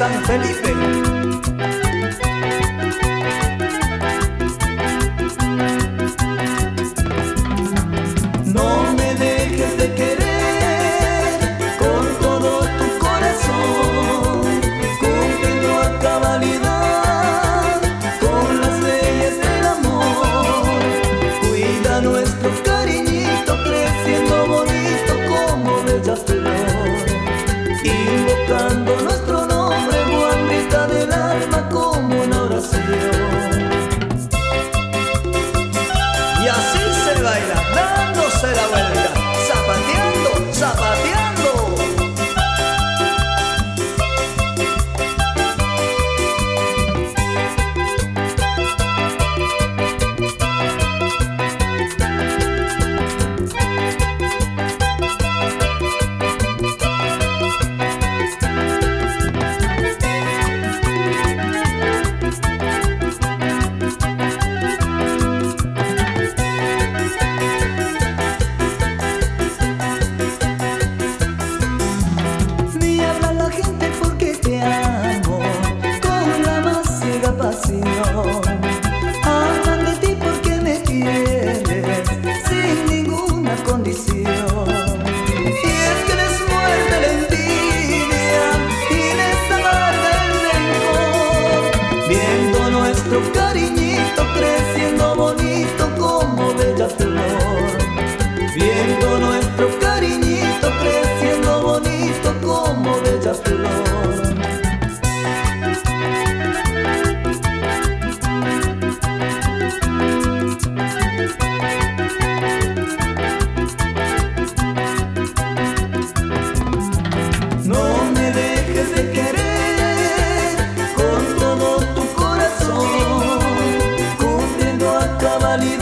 San Felipe. No me dejes de querer con todo tu corazón, cumpliendo a cabalidad con las leyes del amor. Cuida nuestro cariñito creciendo bonito como bellas flores, invocando nuestro Y es que les muerde la envidia y les amarga el rencor, viendo nuestro cariño. ali.